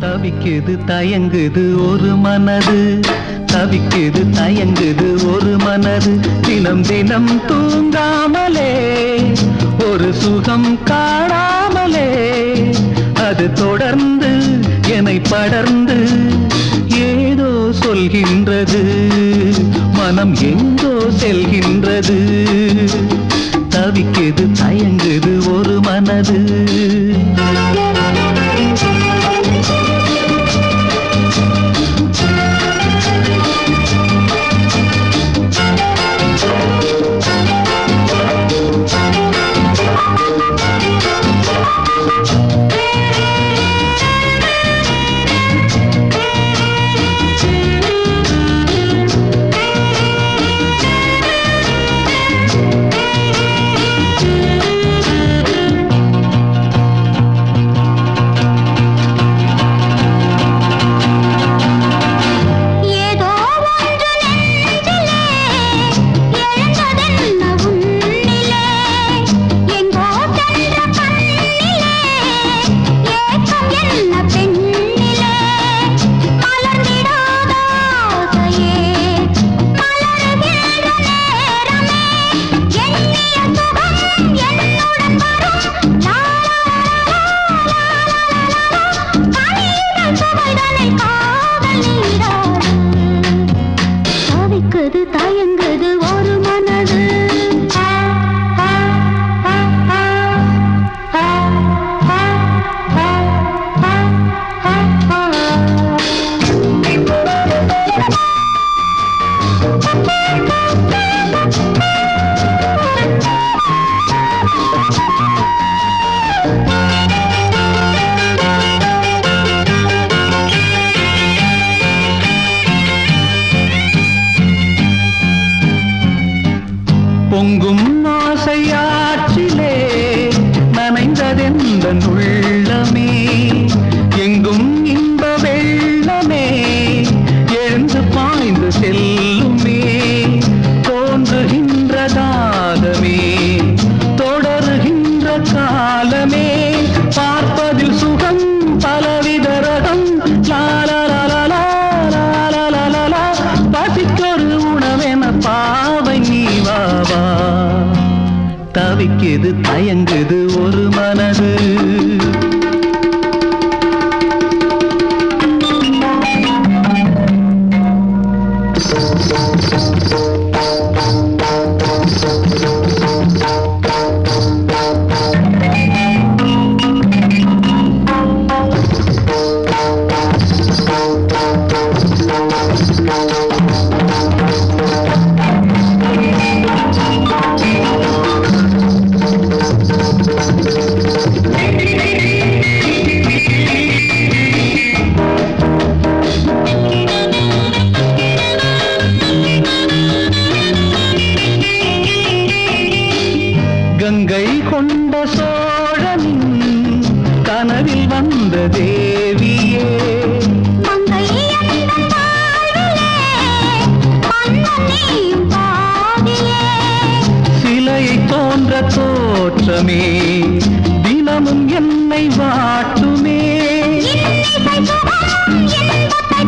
தவிக்குது தயங்குது ஒரு மனது. தவிக்குது தயங்குது ஒரு மனது. தினம் தினம் தூங்காமலே ஒரு சுகம் காணாமலே. அது தொடர்ந்து என்னை படர்ந்து ஏதோ சொல்கின்றது. மனம் எங்கோ செல்கின்றது. தவிக்குது தயங்குது ஒரு மனது. பொங்கும் தவிக்குது தயங்குது ஒரு மனது. கங்கை கொண்ட சோழனின் கனவில் வந்த தேவியே. சிலையை தோன்ற தோற்றமே தினமும் என்னை வாட்டுமே. இன்னிசை சுகம் இன்பத்தை